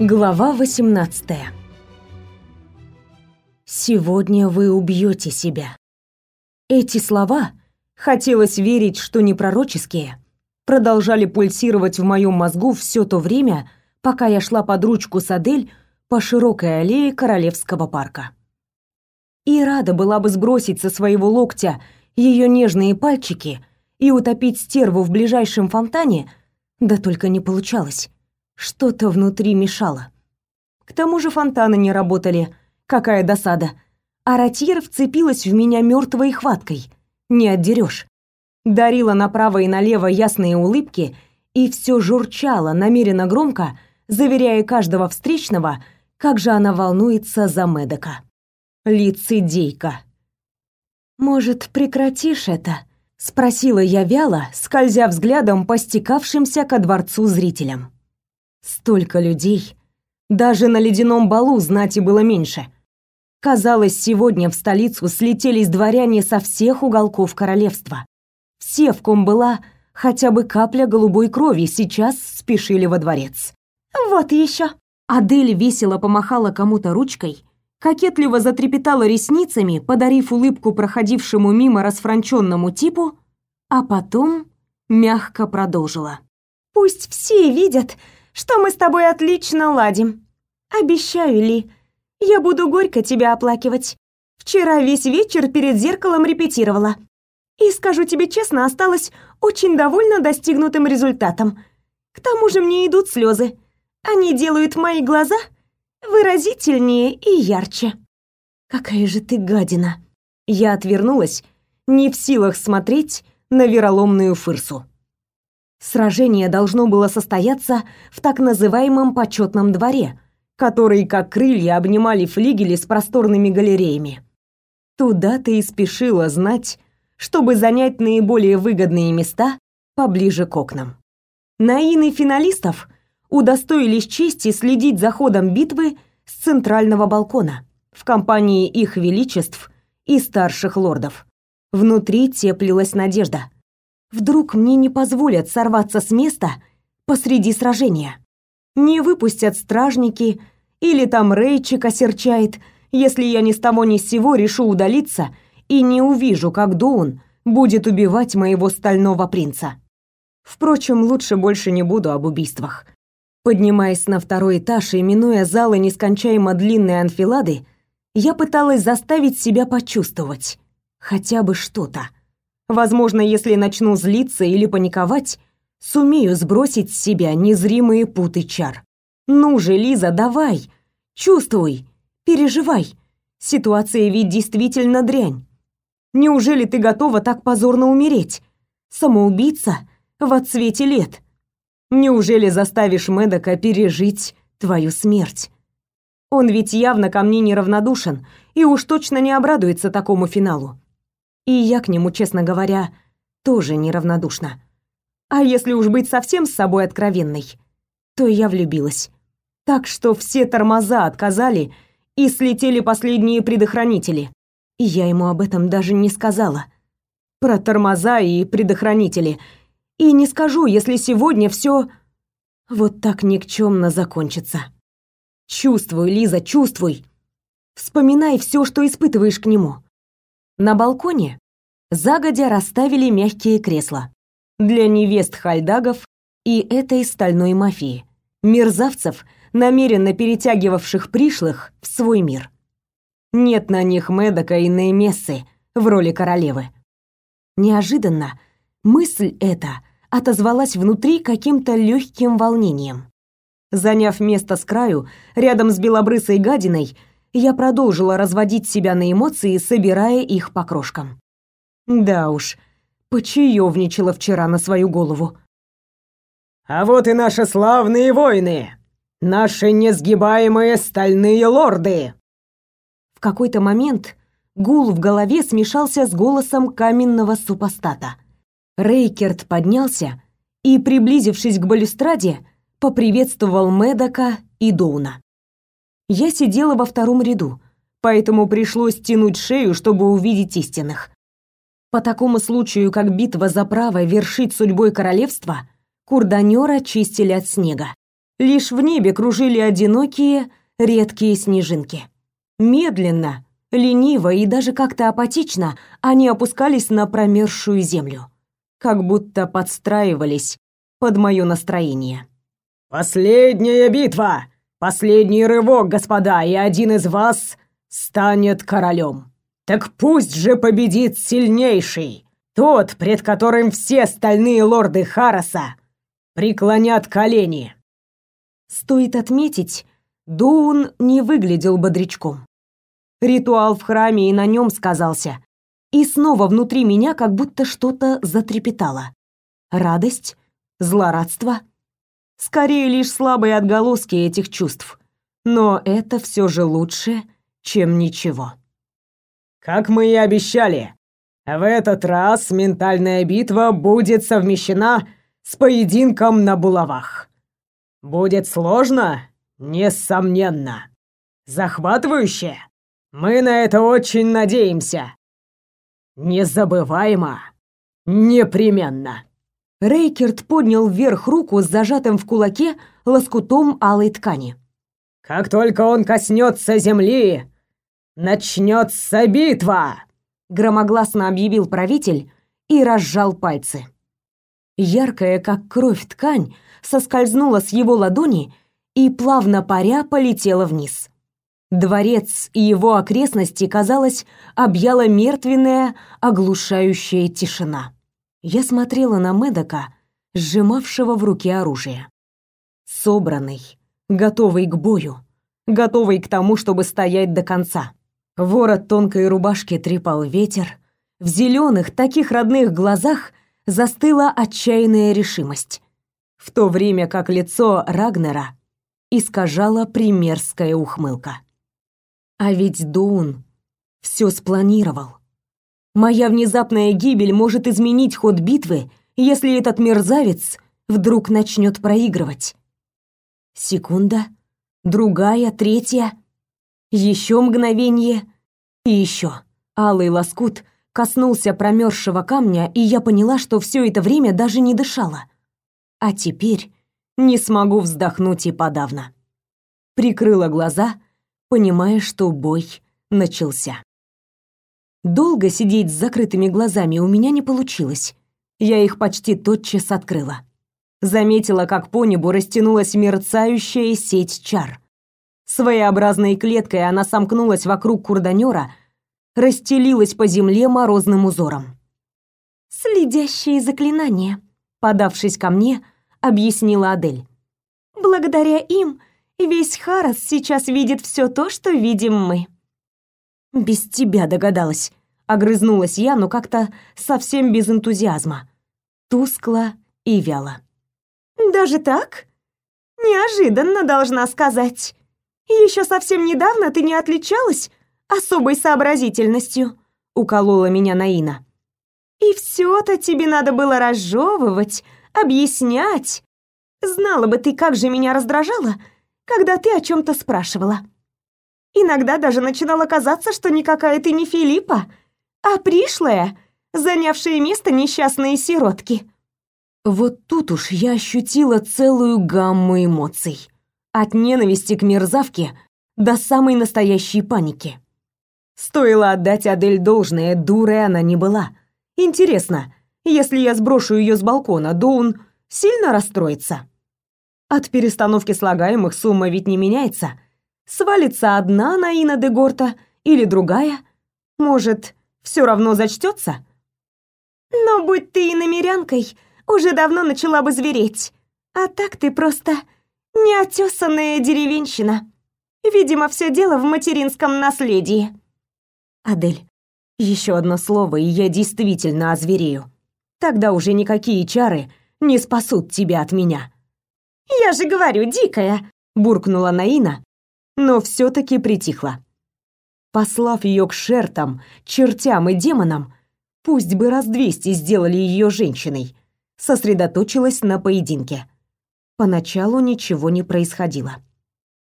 Глава 18. Сегодня вы убьете себя. Эти слова, хотелось верить, что не пророческие, продолжали пульсировать в моем мозгу все то время, пока я шла под ручку с Адель по широкой аллее Королевского парка. И рада была бы сбросить со своего локтя ее нежные пальчики и утопить стерву в ближайшем фонтане, да только не получалось. Что-то внутри мешало. К тому же фонтаны не работали. Какая досада. А Ратьер вцепилась в меня мертвой хваткой. Не отдерешь. Дарила направо и налево ясные улыбки и все журчала намеренно громко, заверяя каждого встречного, как же она волнуется за Медока. Лицедейка. «Может, прекратишь это?» — спросила я вяло, скользя взглядом по стекавшимся ко дворцу зрителям. Столько людей. Даже на ледяном балу знати было меньше. Казалось, сегодня в столицу слетелись дворяне со всех уголков королевства. Все, в ком была хотя бы капля голубой крови, сейчас спешили во дворец. «Вот еще!» Адель весело помахала кому-то ручкой, кокетливо затрепетала ресницами, подарив улыбку проходившему мимо расфранченному типу, а потом мягко продолжила. «Пусть все видят, что мы с тобой отлично ладим. Обещаю, Ли, я буду горько тебя оплакивать. Вчера весь вечер перед зеркалом репетировала. И скажу тебе честно, осталась очень довольна достигнутым результатом. К тому же мне идут слезы. Они делают мои глаза выразительнее и ярче. Какая же ты гадина. Я отвернулась, не в силах смотреть на вероломную фырсу. Сражение должно было состояться в так называемом почетном дворе, который, как крылья, обнимали флигели с просторными галереями. Туда ты и спешила знать, чтобы занять наиболее выгодные места поближе к окнам. Наины финалистов удостоились чести следить за ходом битвы с центрального балкона в компании их величеств и старших лордов. Внутри теплилась надежда. Вдруг мне не позволят сорваться с места посреди сражения. Не выпустят стражники или там Рейчик осерчает, если я ни с того ни с сего решу удалиться и не увижу, как Доун будет убивать моего стального принца. Впрочем, лучше больше не буду об убийствах. Поднимаясь на второй этаж и минуя залы нескончаемо длинной анфилады, я пыталась заставить себя почувствовать хотя бы что-то. Возможно, если начну злиться или паниковать, сумею сбросить с себя незримые путы чар. Ну же, Лиза, давай. Чувствуй, переживай. Ситуация ведь действительно дрянь. Неужели ты готова так позорно умереть? Самоубийца в отсвете лет. Неужели заставишь Медока пережить твою смерть? Он ведь явно ко мне неравнодушен и уж точно не обрадуется такому финалу. И я к нему, честно говоря, тоже неравнодушна. А если уж быть совсем с собой откровенной, то я влюбилась. Так что все тормоза отказали, и слетели последние предохранители. И я ему об этом даже не сказала. Про тормоза и предохранители. И не скажу, если сегодня все вот так никчемно закончится. Чувствуй, Лиза, чувствуй. Вспоминай все, что испытываешь к нему. На балконе загодя расставили мягкие кресла для невест хальдагов и этой стальной мафии, мерзавцев, намеренно перетягивавших пришлых в свой мир. Нет на них Медока и Неймессы в роли королевы. Неожиданно мысль эта отозвалась внутри каким-то легким волнением. Заняв место с краю, рядом с белобрысой гадиной, я продолжила разводить себя на эмоции, собирая их по крошкам. Да уж, почаевничала вчера на свою голову. «А вот и наши славные воины! Наши несгибаемые стальные лорды!» В какой-то момент гул в голове смешался с голосом каменного супостата. Рейкерт поднялся и, приблизившись к балюстраде, поприветствовал Медока и Доуна. Я сидела во втором ряду, поэтому пришлось тянуть шею, чтобы увидеть истинных. По такому случаю, как битва за право вершить судьбой королевства, курданёра чистили от снега. Лишь в небе кружили одинокие, редкие снежинки. Медленно, лениво и даже как-то апатично они опускались на промерзшую землю, как будто подстраивались под мое настроение. «Последняя битва! Последний рывок, господа, и один из вас станет королем. Так пусть же победит сильнейший, тот, пред которым все остальные лорды Хараса преклонят колени». Стоит отметить, Доун не выглядел бодрячком. Ритуал в храме и на нем сказался. И снова внутри меня как будто что-то затрепетало. Радость, злорадство. Скорее лишь слабые отголоски этих чувств. Но это все же лучше, чем ничего. Как мы и обещали, в этот раз ментальная битва будет совмещена с поединком на булавах. Будет сложно? Несомненно. Захватывающе? Мы на это очень надеемся. Незабываемо. Непременно. Рейкерт поднял вверх руку с зажатым в кулаке лоскутом алой ткани. Как только он коснется земли, начнется битва, громогласно объявил правитель и разжал пальцы. Яркая, как кровь, ткань соскользнула с его ладони и, плавно паря, полетела вниз. Дворец и его окрестности, казалось, объяла мертвенная, оглушающая тишина. Я смотрела на Медока, сжимавшего в руке оружие. Собранный, готовый к бою, готовый к тому, чтобы стоять до конца. Ворот тонкой рубашки трепал ветер, в зеленых, таких родных глазах застыла отчаянная решимость в то время как лицо Рагнера искажала примерская ухмылка. А ведь Дун все спланировал. Моя внезапная гибель может изменить ход битвы, если этот мерзавец вдруг начнет проигрывать. Секунда, другая, третья, еще мгновение и еще. Алый лоскут коснулся промерзшего камня, и я поняла, что все это время даже не дышала. А теперь не смогу вздохнуть и подавно. Прикрыла глаза, понимая, что бой начался. Долго сидеть с закрытыми глазами у меня не получилось. Я их почти тотчас открыла. Заметила, как по небу растянулась мерцающая сеть чар. Своеобразной клеткой она сомкнулась вокруг курданера, расстелилась по земле морозным узором. «Следящие заклинания», подавшись ко мне, объяснила Адель. Благодаря им весь Харас сейчас видит все то, что видим мы. Без тебя догадалась, огрызнулась я, но как-то совсем без энтузиазма. Тускло и вяло. Даже так? Неожиданно, должна сказать. Еще совсем недавно ты не отличалась особой сообразительностью, уколола меня Наина. И все-то тебе надо было разжевывать, объяснять. Знала бы ты, как же меня раздражало, когда ты о чем-то спрашивала. Иногда даже начинало казаться, что никакая ты не Филиппа, а пришлая, занявшая место несчастные сиротки. Вот тут уж я ощутила целую гамму эмоций. От ненависти к мерзавке до самой настоящей паники. Стоило отдать Адель должное, дурой она не была. Интересно, если я сброшу ее с балкона, Доун сильно расстроится. От перестановки слагаемых сумма ведь не меняется. Свалится одна Наина де Горта или другая. Может, все равно зачтется? Но будь ты и намерянкой, уже давно начала бы звереть. А так ты просто неотесанная деревенщина. Видимо, все дело в материнском наследии. Адель, еще одно слово, и я действительно озверею. Тогда уже никакие чары не спасут тебя от меня. Я же говорю, дикая, буркнула Наина, но все таки притихла. Послав ее к шертам, чертям и демонам, пусть бы раз двести сделали ее женщиной, сосредоточилась на поединке. Поначалу ничего не происходило.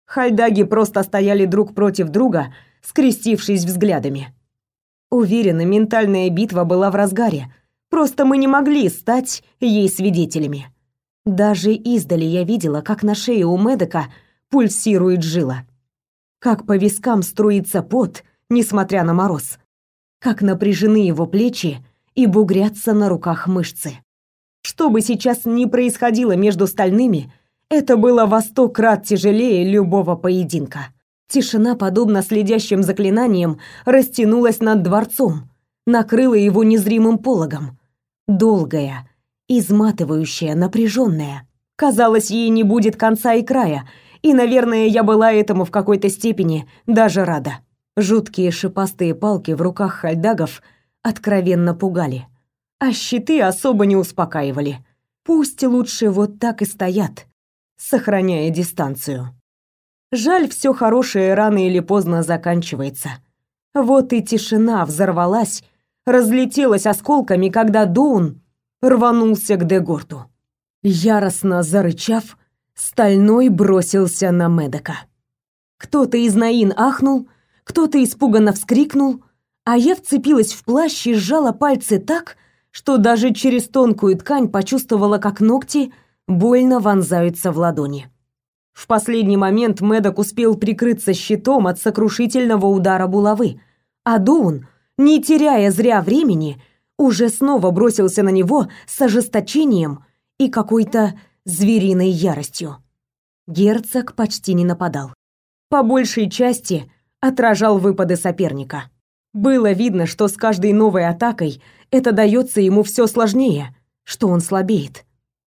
Хальдаги просто стояли друг против друга, скрестившись взглядами. Уверена, ментальная битва была в разгаре, Просто мы не могли стать ей свидетелями. Даже издали я видела, как на шее у Медока пульсирует жила. Как по вискам струится пот, несмотря на мороз. Как напряжены его плечи и бугрятся на руках мышцы. Что бы сейчас ни происходило между стальными, это было во сто крат тяжелее любого поединка. Тишина, подобно следящим заклинаниям, растянулась над дворцом, накрыла его незримым пологом. Долгая, изматывающая, напряженная. Казалось, ей не будет конца и края, и, наверное, я была этому в какой-то степени даже рада. Жуткие шипастые палки в руках хальдагов откровенно пугали, а щиты особо не успокаивали. Пусть лучше вот так и стоят, сохраняя дистанцию. Жаль, все хорошее рано или поздно заканчивается. Вот и тишина взорвалась, разлетелась осколками, когда Доун рванулся к Дегорту. Яростно зарычав, стальной бросился на Медока. Кто-то из Наин ахнул, кто-то испуганно вскрикнул, а я вцепилась в плащ и сжала пальцы так, что даже через тонкую ткань почувствовала, как ногти больно вонзаются в ладони. В последний момент Медок успел прикрыться щитом от сокрушительного удара булавы, а Доун, не теряя зря времени, уже снова бросился на него с ожесточением и какой-то звериной яростью. Герцог почти не нападал. По большей части отражал выпады соперника. Было видно, что с каждой новой атакой это дается ему все сложнее, что он слабеет.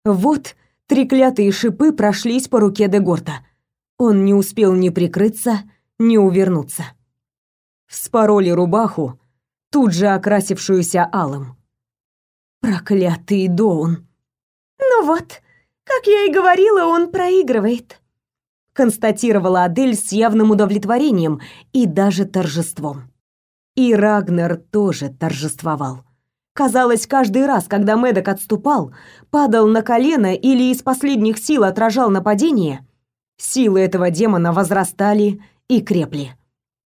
Вот треклятые шипы прошлись по руке Дегорта. Он не успел ни прикрыться, ни увернуться. Вспороли рубаху, тут же окрасившуюся алым. Проклятый Доун. Ну вот, как я и говорила, он проигрывает, констатировала Адель с явным удовлетворением и даже торжеством. И Рагнер тоже торжествовал. Казалось, каждый раз, когда Медок отступал, падал на колено или из последних сил отражал нападение, силы этого демона возрастали и крепли.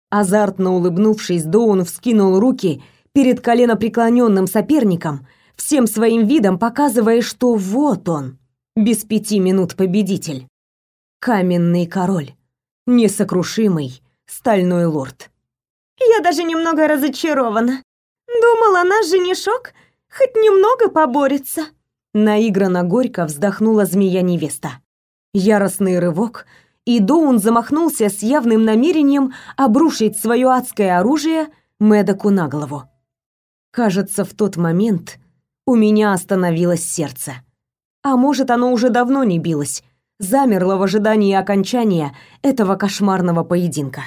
Азартно улыбнувшись, Доун вскинул руки перед коленопреклоненным соперником, всем своим видом показывая, что вот он, без пяти минут победитель. Каменный король, несокрушимый стальной лорд. Я даже немного разочарована. Думала, наш женишок хоть немного поборется. Наигранно горько вздохнула змея-невеста. Яростный рывок — и Доун замахнулся с явным намерением обрушить свое адское оружие Медоку на голову. Кажется, в тот момент у меня остановилось сердце. А может, оно уже давно не билось, замерло в ожидании окончания этого кошмарного поединка.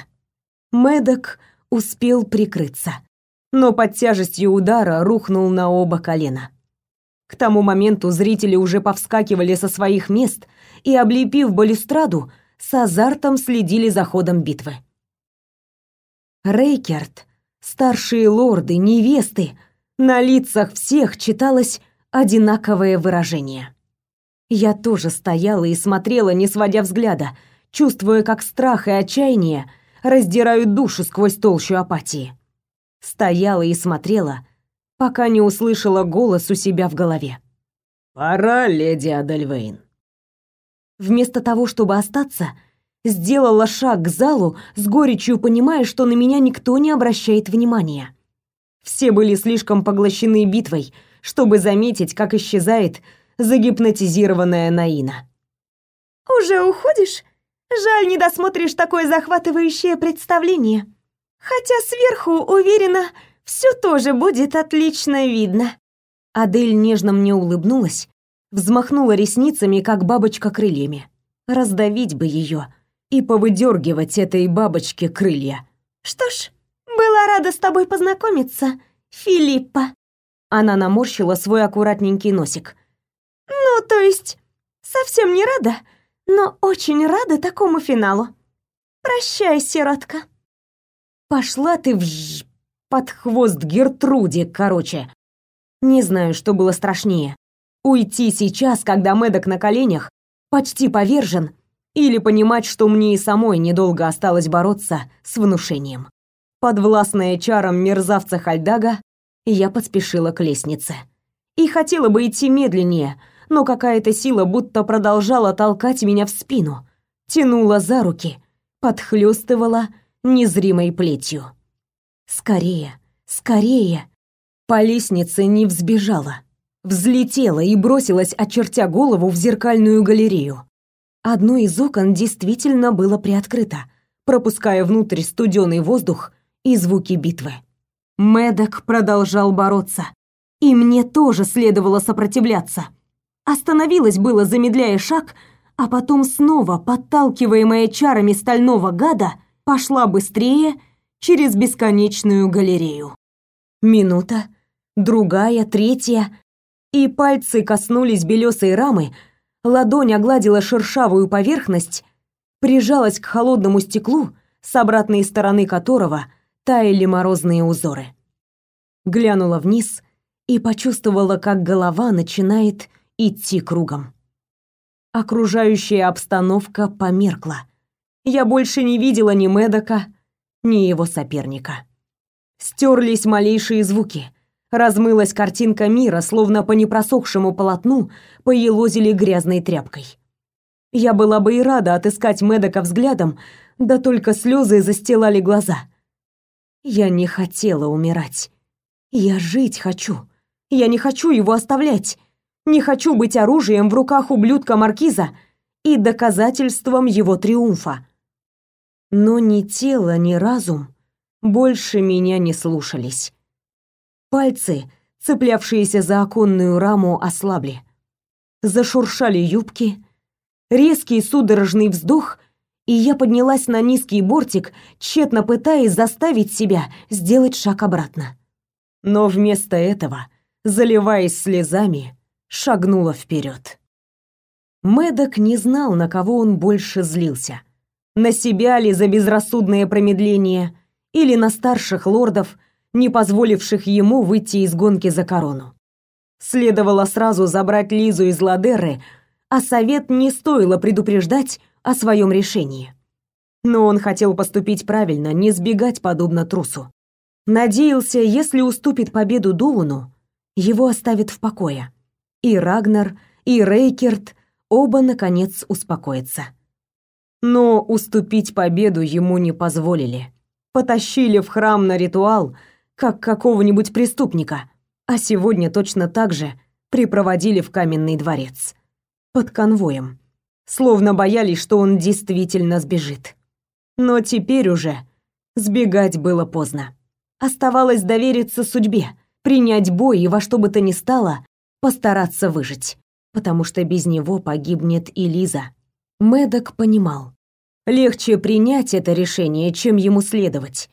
Медок успел прикрыться, но под тяжестью удара рухнул на оба колена. К тому моменту зрители уже повскакивали со своих мест и, облепив балюстраду, с азартом следили за ходом битвы. Рейкерт, старшие лорды, невесты, на лицах всех читалось одинаковое выражение. Я тоже стояла и смотрела, не сводя взгляда, чувствуя, как страх и отчаяние раздирают душу сквозь толщу апатии. Стояла и смотрела, пока не услышала голос у себя в голове. «Пора, леди Адельвейн». Вместо того, чтобы остаться, сделала шаг к залу, с горечью понимая, что на меня никто не обращает внимания. Все были слишком поглощены битвой, чтобы заметить, как исчезает загипнотизированная Наина. «Уже уходишь? Жаль, не досмотришь такое захватывающее представление. Хотя сверху, уверена, все тоже будет отлично видно». Адель нежно мне улыбнулась, взмахнула ресницами, как бабочка крыльями. Раздавить бы ее и повыдергивать этой бабочке крылья. «Что ж, была рада с тобой познакомиться, Филиппа». Она наморщила свой аккуратненький носик. «Ну, то есть, совсем не рада, но очень рада такому финалу. Прощай, сиротка». «Пошла ты в ж... под хвост Гертруде, короче». Не знаю, что было страшнее. Уйти сейчас, когда Мэддок на коленях, почти повержен, или понимать, что мне и самой недолго осталось бороться с внушением. Подвластная чарам мерзавца Хальдага, я подспешила к лестнице. И хотела бы идти медленнее, но какая-то сила будто продолжала толкать меня в спину, тянула за руки, подхлёстывала незримой плетью. Скорее, скорее. По лестнице не взбежала. Взлетела и бросилась, очертя голову в зеркальную галерею. Одно из окон действительно было приоткрыто, пропуская внутрь студеный воздух и звуки битвы. Медок продолжал бороться. И мне тоже следовало сопротивляться. Остановилась было, замедляя шаг, а потом снова, подталкиваемая чарами стального гада, пошла быстрее через бесконечную галерею. Минута, другая, третья, и пальцы коснулись белесой рамы, ладонь огладила шершавую поверхность, прижалась к холодному стеклу, с обратной стороны которого таяли морозные узоры. Глянула вниз и почувствовала, как голова начинает идти кругом. Окружающая обстановка померкла. Я больше не видела ни Медока, ни его соперника. Стерлись малейшие звуки. Размылась картинка мира, словно по непросохшему полотну поелозили грязной тряпкой. Я была бы и рада отыскать Медока взглядом, да только слезы застилали глаза. Я не хотела умирать. Я жить хочу. Я не хочу его оставлять. Не хочу быть оружием в руках ублюдка маркиза и доказательством его триумфа. Но ни тело, ни разум больше меня не слушались. Пальцы, цеплявшиеся за оконную раму, ослабли. Зашуршали юбки, резкий судорожный вздох, и я поднялась на низкий бортик, тщетно пытаясь заставить себя сделать шаг обратно. Но вместо этого, заливаясь слезами, шагнула вперед. Медок не знал, на кого он больше злился. На себя ли за безрассудное промедление или на старших лордов, не позволивших ему выйти из гонки за корону. Следовало сразу забрать Лизу из Ладеры, а совет не стоило предупреждать о своем решении. Но он хотел поступить правильно, не сбегать подобно трусу. Надеялся, если уступит победу Дууну, его оставят в покое. И Рагнар, и Рейкерт оба наконец успокоятся. Но уступить победу ему не позволили. Потащили в храм на ритуал, как какого-нибудь преступника, а сегодня точно так же припроводили в каменный дворец. Под конвоем. Словно боялись, что он действительно сбежит. Но теперь уже сбегать было поздно. Оставалось довериться судьбе, принять бой и во что бы то ни стало постараться выжить, потому что без него погибнет и Лиза. Медок понимал. Легче принять это решение, чем ему следовать.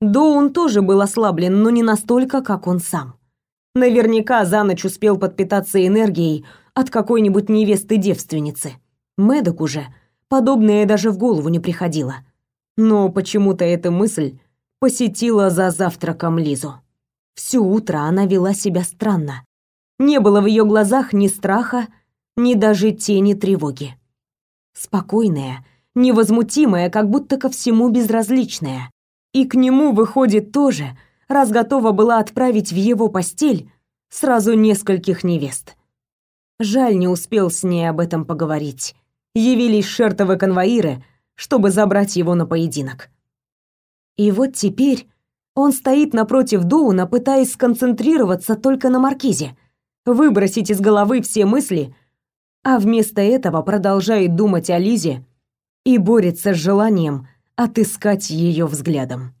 Доун тоже был ослаблен, но не настолько, как он сам. Наверняка за ночь успел подпитаться энергией от какой-нибудь невесты-девственницы. Медок уже подобное даже в голову не приходило. Но почему-то эта мысль посетила за завтраком Лизу. Всё утро она вела себя странно, не было в ее глазах ни страха, ни даже тени тревоги. Спокойная, невозмутимая, как будто ко всему безразличная. И к нему, выходит, тоже, раз готова была отправить в его постель сразу нескольких невест. Жаль, не успел с ней об этом поговорить. Явились шертовы конвоиры, чтобы забрать его на поединок. И вот теперь он стоит напротив Доуна, пытаясь сконцентрироваться только на маркизе, выбросить из головы все мысли, а вместо этого продолжает думать о Лизе и борется с желанием отыскать ее взглядом.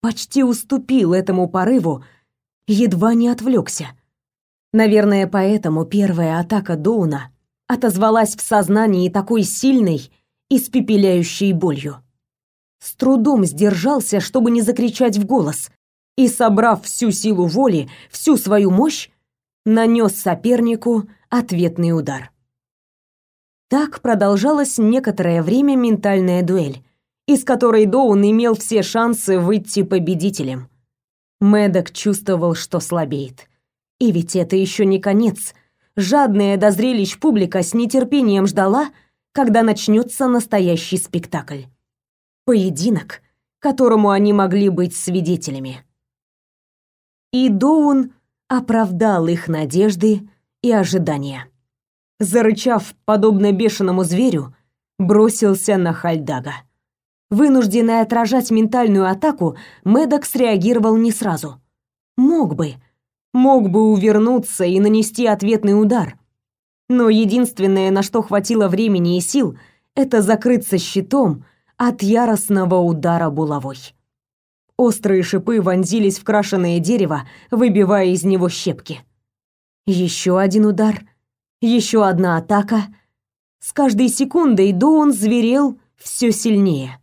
Почти уступил этому порыву, едва не отвлекся. Наверное, поэтому первая атака Доуна отозвалась в сознании такой сильной, испепеляющей болью. С трудом сдержался, чтобы не закричать в голос, и, собрав всю силу воли, всю свою мощь, нанес сопернику ответный удар. Так продолжалась некоторое время ментальная дуэль, из которой Доун имел все шансы выйти победителем. Медок чувствовал, что слабеет. И ведь это еще не конец. Жадная до зрелищ публика с нетерпением ждала, когда начнется настоящий спектакль. Поединок, которому они могли быть свидетелями. И Доун оправдал их надежды и ожидания. зарычав, подобно бешеному зверю, бросился на Хальдага. Вынужденный отражать ментальную атаку, Медок среагировал не сразу. Мог бы, мог бы увернуться и нанести ответный удар. Но единственное, на что хватило времени и сил, это закрыться щитом от яростного удара булавой. Острые шипы вонзились в крашеное дерево, выбивая из него щепки. Еще один удар, еще одна атака. С каждой секундой Доун зверел все сильнее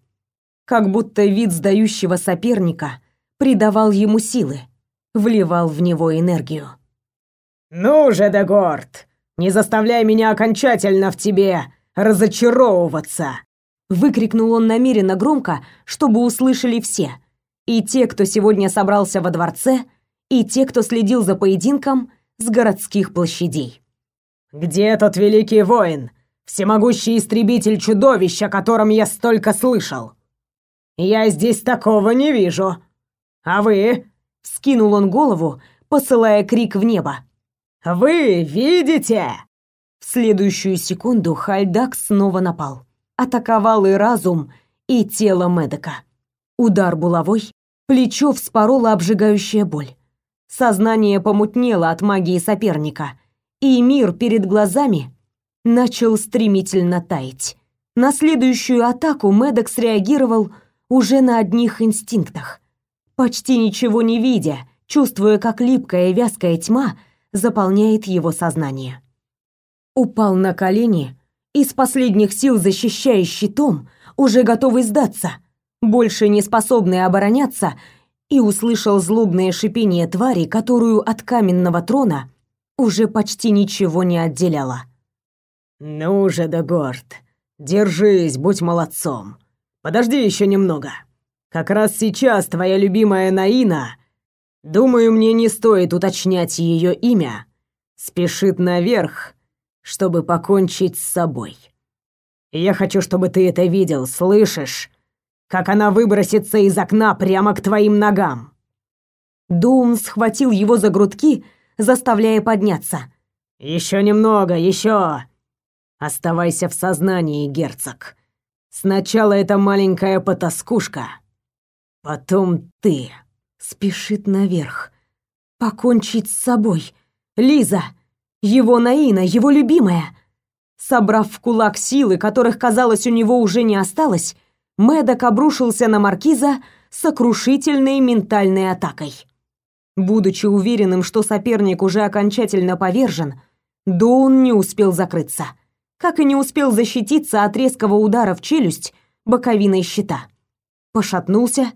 как будто вид сдающего соперника придавал ему силы, вливал в него энергию. «Ну же, Дегорд, не заставляй меня окончательно в тебе разочаровываться!» Выкрикнул он намеренно громко, чтобы услышали все. И те, кто сегодня собрался во дворце, и те, кто следил за поединком с городских площадей. «Где тот великий воин, всемогущий истребитель чудовищ, о котором я столько слышал? Я здесь такого не вижу. А вы? Скинул он голову, посылая крик в небо. Вы видите? В следующую секунду Хальдак снова напал. Атаковал и разум, и тело Медока. Удар булавой, плечо вспорола обжигающая боль. Сознание помутнело от магии соперника, и мир перед глазами начал стремительно таять. На следующую атаку Медок среагировал уже на одних инстинктах, почти ничего не видя, чувствуя, как липкая вязкая тьма заполняет его сознание. Упал на колени, из последних сил защищая щитом, уже готовый сдаться, больше не способный обороняться, и услышал злобное шипение твари, которую от каменного трона уже почти ничего не отделяло. «Ну же, Дегорд, держись, будь молодцом. Подожди еще немного. Как раз сейчас твоя любимая Наина, думаю, мне не стоит уточнять ее имя, спешит наверх, чтобы покончить с собой. Я хочу, чтобы ты это видел, слышишь? Как она выбросится из окна прямо к твоим ногам. Дум схватил его за грудки, заставляя подняться. Еще немного, еще. Оставайся в сознании, герцог. Сначала эта маленькая потаскушка, потом ты. Спешит наверх. Покончить с собой. Лиза, его Наина, его любимая. Собрав в кулак силы, которых, казалось, у него уже не осталось, Мэддок обрушился на маркиза сокрушительной ментальной атакой. Будучи уверенным, что соперник уже окончательно повержен, Доун не успел закрыться как и не успел защититься от резкого удара в челюсть боковиной щита. Пошатнулся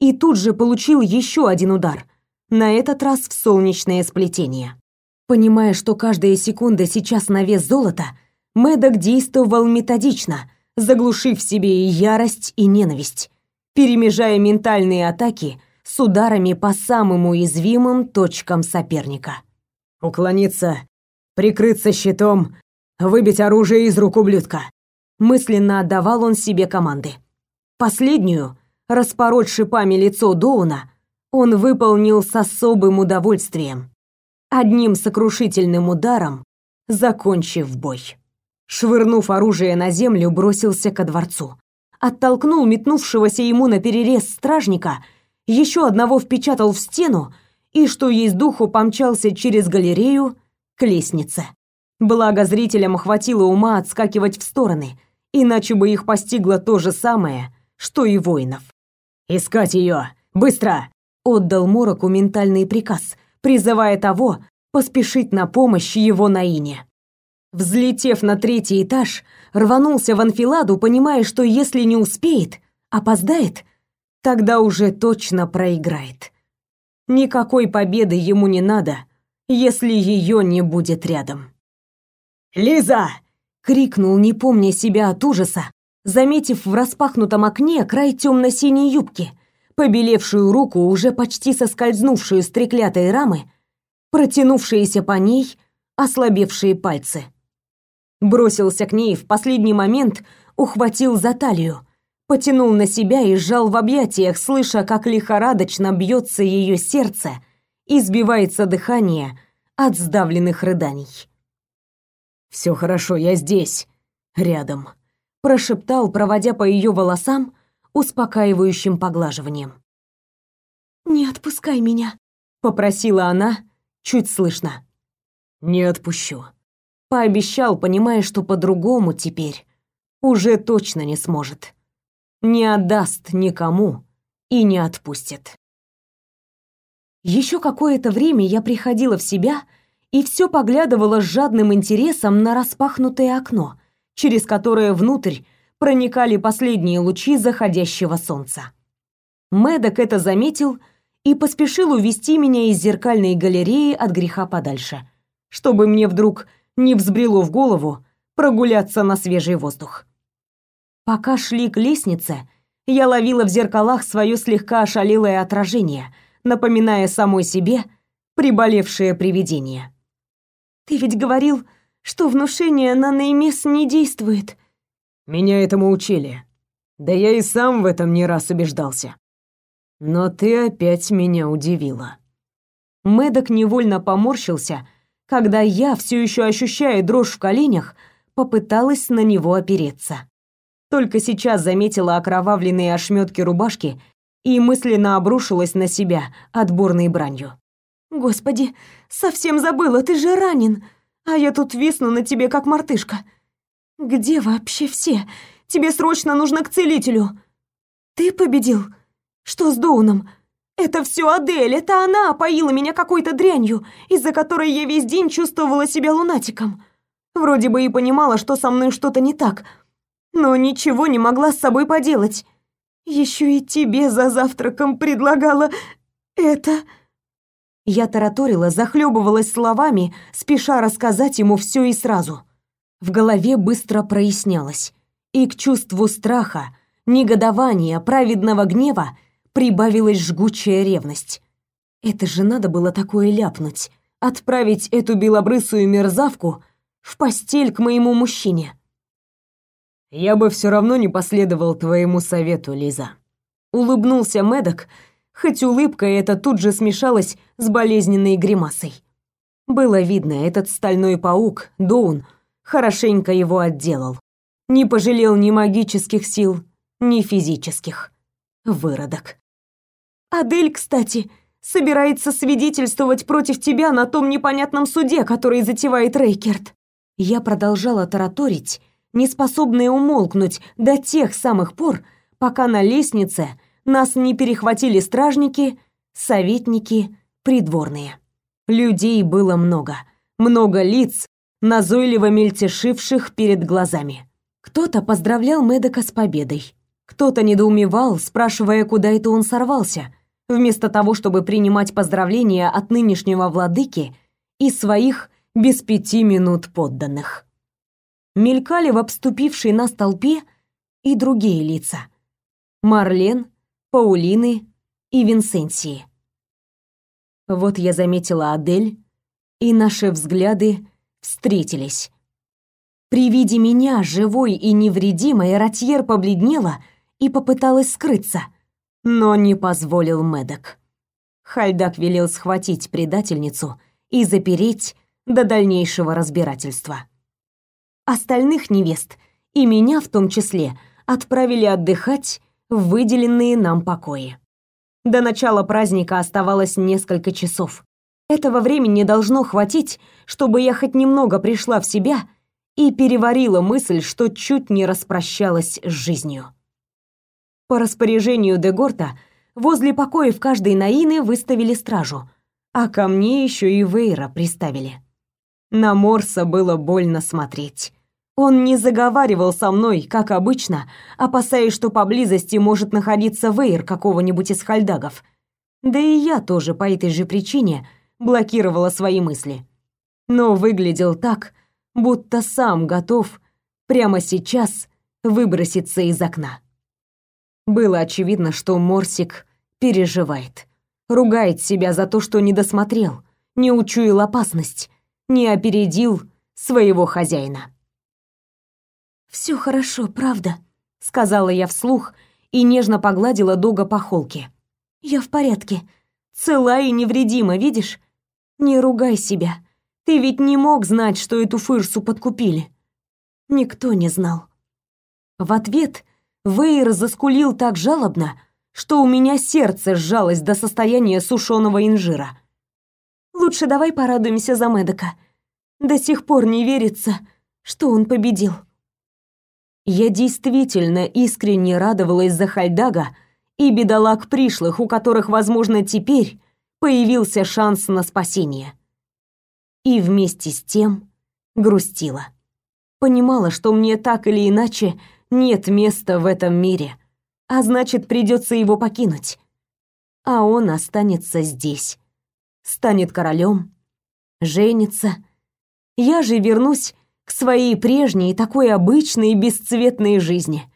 и тут же получил еще один удар, на этот раз в солнечное сплетение. Понимая, что каждая секунда сейчас на вес золота, Мэддок действовал методично, заглушив в себе и ярость, и ненависть, перемежая ментальные атаки с ударами по самым уязвимым точкам соперника. Уклониться, прикрыться щитом, Выбить оружие из рук ублюдка. Мысленно отдавал он себе команды. Последнюю, распороть шипами лицо Доуна, он выполнил с особым удовольствием. Одним сокрушительным ударом закончив бой. Швырнув оружие на землю, бросился ко дворцу. Оттолкнул метнувшегося ему на перерез стражника, еще одного впечатал в стену и, что есть духу, помчался через галерею к лестнице. Благо зрителям хватило ума отскакивать в стороны, иначе бы их постигло то же самое, что и воинов. «Искать ее! Быстро!» — отдал Мороку ментальный приказ, призывая того поспешить на помощь его Наине. Взлетев на третий этаж, рванулся в анфиладу, понимая, что если не успеет, опоздает, тогда уже точно проиграет. Никакой победы ему не надо, если ее не будет рядом. «Лиза!» — крикнул, не помня себя от ужаса, заметив в распахнутом окне край темно-синей юбки, побелевшую руку, уже почти соскользнувшую с треклятой рамы, протянувшиеся по ней ослабевшие пальцы. Бросился к ней в последний момент, ухватил за талию, потянул на себя и сжал в объятиях, слыша, как лихорадочно бьется ее сердце и сбивается дыхание от сдавленных рыданий. Все хорошо, я здесь, рядом, прошептал, проводя по ее волосам успокаивающим поглаживанием. Не отпускай меня, попросила она чуть слышно. Не отпущу. Пообещал, понимая, что по-другому теперь уже точно не сможет. Не отдаст никому и не отпустит. Еще какое-то время я приходила в себя и все поглядывала с жадным интересом на распахнутое окно, через которое внутрь проникали последние лучи заходящего солнца. Медок это заметил и поспешил увести меня из зеркальной галереи от греха подальше, чтобы мне вдруг не взбрело в голову прогуляться на свежий воздух. Пока шли к лестнице, я ловила в зеркалах свое слегка ошалелое отражение, напоминая самой себе приболевшее привидение. «Ты ведь говорил, что внушение на Неймес не действует». «Меня этому учили. Да я и сам в этом не раз убеждался. Но ты опять меня удивила». Мэддок невольно поморщился, когда я, все еще ощущая дрожь в коленях, попыталась на него опереться. Только сейчас заметила окровавленные ошметки рубашки и мысленно обрушилась на себя отборной бранью. «Господи, совсем забыла, ты же ранен, а я тут висну на тебе, как мартышка. Где вообще все? Тебе срочно нужно к целителю. Ты победил? Что с Доуном? Это все Адель, это она опоила меня какой-то дрянью, из-за которой я весь день чувствовала себя лунатиком. Вроде бы и понимала, что со мной что-то не так, но ничего не могла с собой поделать. Еще и тебе за завтраком предлагала это. Я тараторила, захлебывалась словами, спеша рассказать ему все и сразу. В голове быстро прояснялось, и к чувству страха, негодования, праведного гнева прибавилась жгучая ревность. Это же надо было такое ляпнуть, отправить эту белобрысую мерзавку в постель к моему мужчине. Я бы все равно не последовал твоему совету, Лиза. Улыбнулся Медок, хоть улыбка эта тут же смешалась с болезненной гримасой. Было видно, этот стальной паук, Доун, хорошенько его отделал. Не пожалел ни магических сил, ни физических. Выродок. Адель, кстати, собирается свидетельствовать против тебя на том непонятном суде, который затевает Рейкерт. Я продолжала тараторить, не способные умолкнуть до тех самых пор, пока на лестнице нас не перехватили стражники, советники, придворные. Людей было много, много лиц, назойливо мельтешивших перед глазами. Кто-то поздравлял Медока с победой, кто-то недоумевал, спрашивая, куда это он сорвался, вместо того, чтобы принимать поздравления от нынешнего владыки и своих без пяти минут подданных мелькали в обступившей нас толпе и другие лица. Марлен, Паулины и Винсенсии. Вот я заметила Адель, и наши взгляды встретились. При виде меня, живой и невредимой, Ратьер побледнела и попыталась скрыться, но не позволил Медок. Хальдак велел схватить предательницу и запереть до дальнейшего разбирательства. Остальных невест, и меня в том числе, отправили отдыхать в выделенные нам покои. До начала праздника оставалось несколько часов. Этого времени должно хватить, чтобы я хоть немного пришла в себя и переварила мысль, что чуть не распрощалась с жизнью. По распоряжению Дегорта возле покоев каждой Наины выставили стражу, а ко мне еще и Вейра приставили. На Морса было больно смотреть. Он не заговаривал со мной, как обычно, опасаясь, что поблизости может находиться Вейр какого-нибудь из хальдагов. Да и я тоже по этой же причине блокировала свои мысли. Но выглядел так, будто сам готов прямо сейчас выброситься из окна. Было очевидно, что Морсик переживает, ругает себя за то, что не досмотрел, не учуял опасность, не опередил своего хозяина. Все хорошо, правда, сказала я вслух и нежно погладила Дога по холке. Я в порядке, цела и невредима, видишь? Не ругай себя. Ты ведь не мог знать, что эту фырсу подкупили. Никто не знал. В ответ Вейер заскулил так жалобно, что у меня сердце сжалось до состояния сушеного инжира. Лучше давай порадуемся за Медока. До сих пор не верится, что он победил. Я действительно искренне радовалась за Хальдага и бедолаг пришлых, у которых, возможно, теперь появился шанс на спасение. И вместе с тем грустила. Понимала, что мне так или иначе нет места в этом мире, а значит, придется его покинуть. А он останется здесь. Станет королем, женится. Я же вернусь к своей прежней, такой обычной и бесцветной жизни.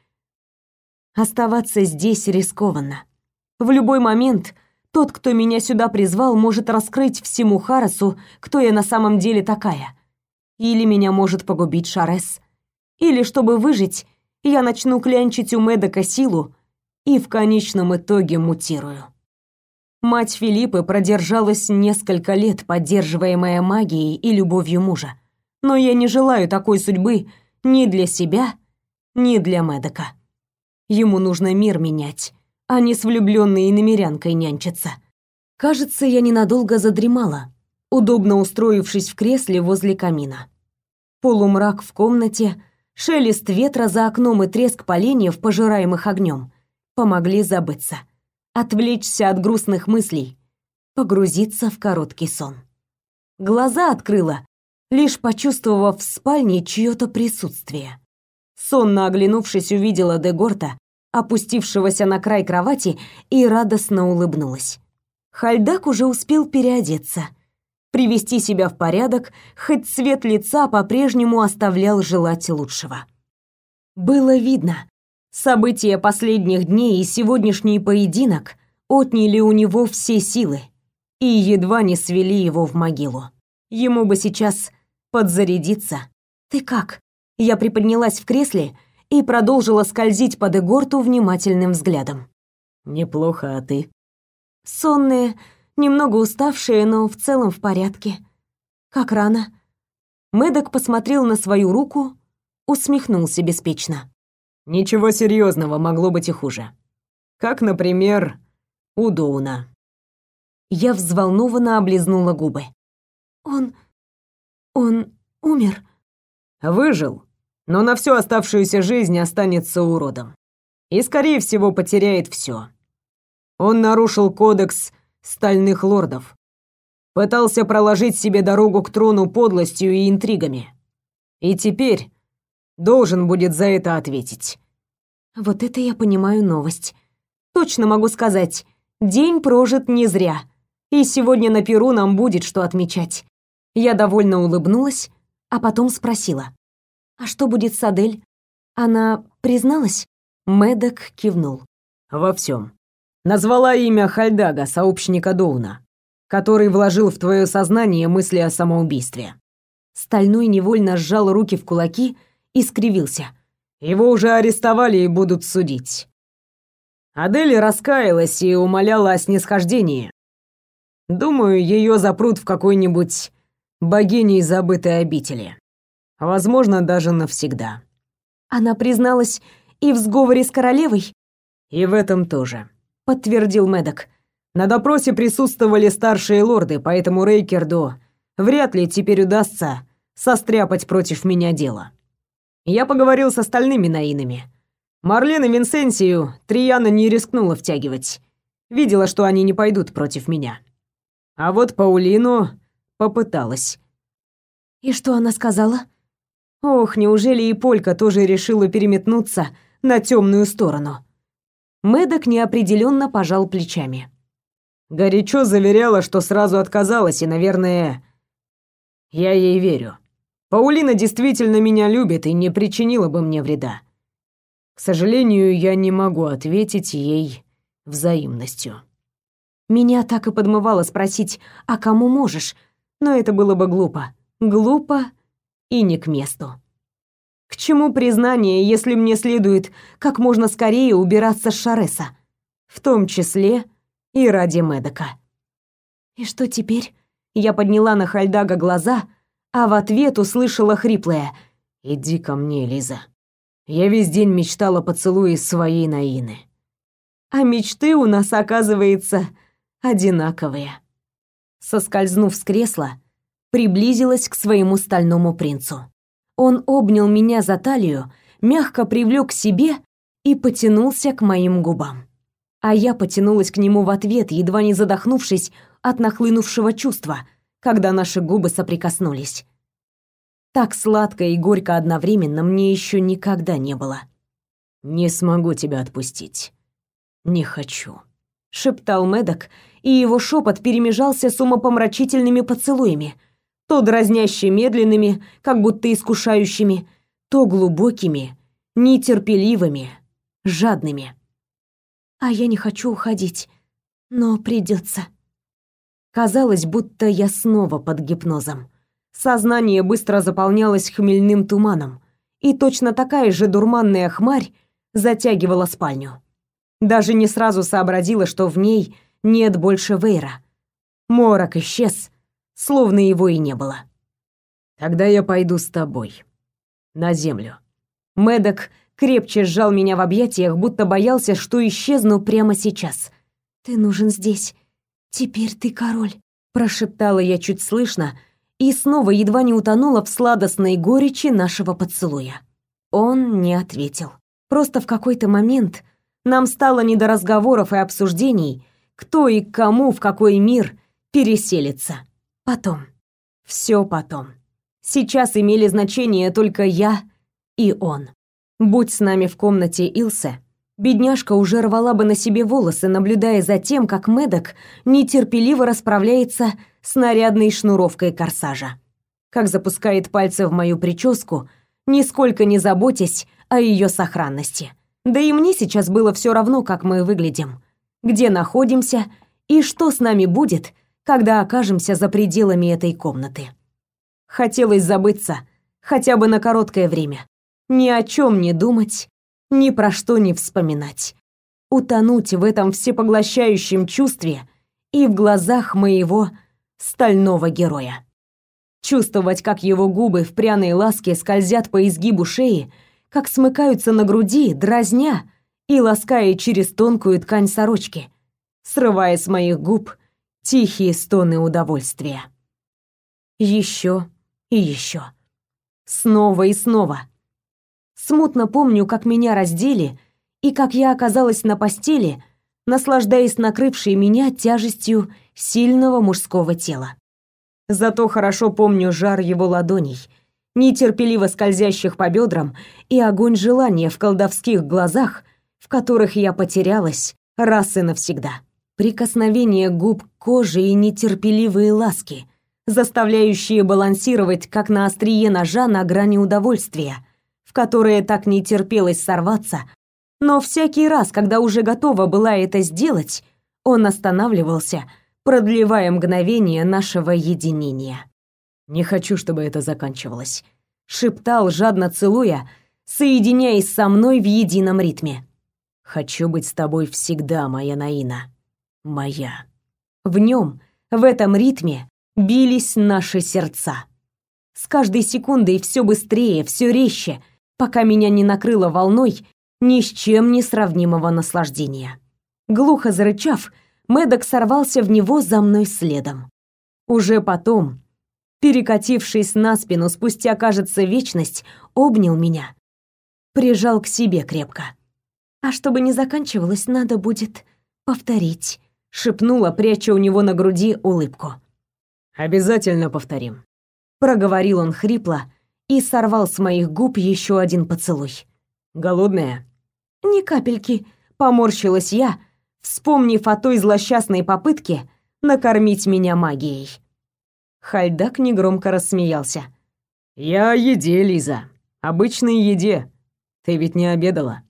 Оставаться здесь рискованно. В любой момент тот, кто меня сюда призвал, может раскрыть всему Харасу, кто я на самом деле такая. Или меня может погубить Шарес. Или, чтобы выжить, я начну клянчить у Медока силу и в конечном итоге мутирую. Мать Филиппы продержалась несколько лет, поддерживаемая магией и любовью мужа но я не желаю такой судьбы ни для себя, ни для Медока. Ему нужно мир менять, а не с влюбленной иномерянкой нянчиться. Кажется, я ненадолго задремала, удобно устроившись в кресле возле камина. Полумрак в комнате, шелест ветра за окном и треск поленьев, пожираемых огнем, помогли забыться, отвлечься от грустных мыслей, погрузиться в короткий сон. Глаза открыла, лишь почувствовав в спальне чье-то присутствие. Сонно оглянувшись, увидела Дегорта, опустившегося на край кровати, и радостно улыбнулась. Хальдак уже успел переодеться, привести себя в порядок, хоть цвет лица по-прежнему оставлял желать лучшего. Было видно, события последних дней и сегодняшний поединок отняли у него все силы и едва не свели его в могилу. Ему бы сейчас подзарядиться. Ты как? Я приподнялась в кресле и продолжила скользить по Дегорту внимательным взглядом. Неплохо, а ты? Сонная, немного уставшая, но в целом в порядке. Как рано. Медок посмотрел на свою руку, усмехнулся беспечно. Ничего серьезного, могло быть и хуже. Как, например, у Доуна. Я взволнованно облизнула губы. Он он умер. Выжил, но на всю оставшуюся жизнь останется уродом. И, скорее всего, потеряет все. Он нарушил кодекс стальных лордов. Пытался проложить себе дорогу к трону подлостью и интригами. И теперь должен будет за это ответить. Вот это я понимаю новость. Точно могу сказать, день прожит не зря. И сегодня на Перу нам будет что отмечать. Я довольно улыбнулась, а потом спросила. «А что будет с Адель? Она призналась?» Медок кивнул. «Во всем. Назвала имя Хальдага, сообщника Доуна, который вложил в твое сознание мысли о самоубийстве». Стальной невольно сжал руки в кулаки и скривился. «Его уже арестовали и будут судить». Адель раскаялась и умоляла о снисхождении. Думаю, ее запрут в какой-нибудь богиней забытой обители. Возможно, даже навсегда. Она призналась и в сговоре с королевой? И в этом тоже, подтвердил Медок. На допросе присутствовали старшие лорды, поэтому Рейкерду вряд ли теперь удастся состряпать против меня дело. Я поговорил с остальными наинами. Марлен и Винсенсию Трияна не рискнула втягивать. Видела, что они не пойдут против меня. А вот Паулину Попыталась. И что она сказала? Ох, неужели и Полька тоже решила переметнуться на темную сторону? Медок неопределенно пожал плечами. Горячо заверяла, что сразу отказалась, и, наверное, я ей верю. Паулина действительно меня любит и не причинила бы мне вреда. К сожалению, я не могу ответить ей взаимностью. Меня так и подмывало спросить, а кому можешь, но это было бы глупо. Глупо и не к месту. К чему признание, если мне следует как можно скорее убираться с Шареса, в том числе и ради Медока? И что теперь? Я подняла на Хальдага глаза, а в ответ услышала хриплое «Иди ко мне, Лиза. Я весь день мечтала поцелуи своей Наины». А мечты у нас, оказывается, одинаковые. Соскользнув с кресла, приблизилась к своему стальному принцу. Он обнял меня за талию, мягко привлек к себе и потянулся к моим губам. А я потянулась к нему в ответ, едва не задохнувшись от нахлынувшего чувства, когда наши губы соприкоснулись. Так сладко и горько одновременно мне еще никогда не было. «Не смогу тебя отпустить. Не хочу», — шептал Медок, и его шепот перемежался с умопомрачительными поцелуями, то дразняще медленными, как будто искушающими, то глубокими, нетерпеливыми, жадными. А я не хочу уходить, но придется. Казалось, будто я снова под гипнозом. Сознание быстро заполнялось хмельным туманом, и точно такая же дурманная хмарь затягивала спальню. Даже не сразу сообразила, что в ней нет больше Вейра. Морок исчез, словно его и не было. Тогда я пойду с тобой на землю. Медок крепче сжал меня в объятиях, будто боялся, что исчезну прямо сейчас. Ты нужен здесь. Теперь ты король, прошептала я чуть слышно и снова едва не утонула в сладостной горечи нашего поцелуя. Он не ответил. Просто в какой-то момент нам стало не до разговоров и обсуждений, кто и кому в какой мир переселится. Потом. Все потом. Сейчас имели значение только я и он. Будь с нами в комнате Илсе, бедняжка уже рвала бы на себе волосы, наблюдая за тем, как Медок нетерпеливо расправляется с нарядной шнуровкой корсажа. Как запускает пальцы в мою прическу, нисколько не заботясь о ее сохранности. Да и мне сейчас было все равно, как мы выглядим, где находимся и что с нами будет, когда окажемся за пределами этой комнаты. Хотелось забыться хотя бы на короткое время. Ни о чем не думать, ни про что не вспоминать. Утонуть в этом всепоглощающем чувстве и в глазах моего стального героя. Чувствовать, как его губы в пряной ласке скользят по изгибу шеи, как смыкаются на груди, дразня и лаская через тонкую ткань сорочки, срывая с моих губ тихие стоны удовольствия. Еще и еще. Снова и снова. Смутно помню, как меня раздели и как я оказалась на постели, наслаждаясь накрывшей меня тяжестью сильного мужского тела. Зато хорошо помню жар его ладоней, нетерпеливо скользящих по бедрам, и огонь желания в колдовских глазах, в которых я потерялась раз и навсегда прикосновение губ к коже и нетерпеливые ласки, заставляющие балансировать, как на острие ножа на грани удовольствия, в которое так не терпелось сорваться, но всякий раз, когда уже готова была это сделать, он останавливался, продлевая мгновение нашего единения. «Не хочу, чтобы это заканчивалось», — шептал, жадно целуя, соединяясь со мной в едином ритме. «Хочу быть с тобой всегда, моя Наина» моя. В нем, в этом ритме бились наши сердца. С каждой секундой все быстрее, все резче, пока меня не накрыло волной ни с чем не сравнимого наслаждения. Глухо зарычав, Мэддок сорвался в него за мной следом. Уже потом, перекатившись на спину спустя, кажется, вечность, обнял меня, прижал к себе крепко. А чтобы не заканчивалось, надо будет повторить шепнула, пряча у него на груди улыбку. Обязательно повторим, проговорил он хрипло и сорвал с моих губ еще один поцелуй. Голодная? Ни капельки, поморщилась я, вспомнив о той злосчастной попытке накормить меня магией. Хальдак негромко рассмеялся. «Я о еде, Лиза. Обычной еде. Ты ведь не обедала».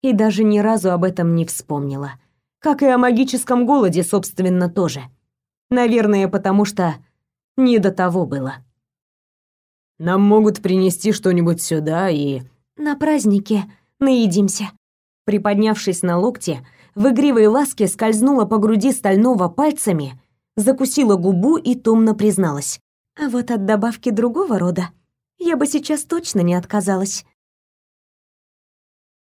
И даже ни разу об этом не вспомнила как и о магическом голоде, собственно, тоже. Наверное, потому что не до того было. Нам могут принести что-нибудь сюда и на празднике наедимся. Приподнявшись на локте, в игривой ласке скользнула по груди стального пальцами, закусила губу и томно призналась: А вот от добавки другого рода я бы сейчас точно не отказалась.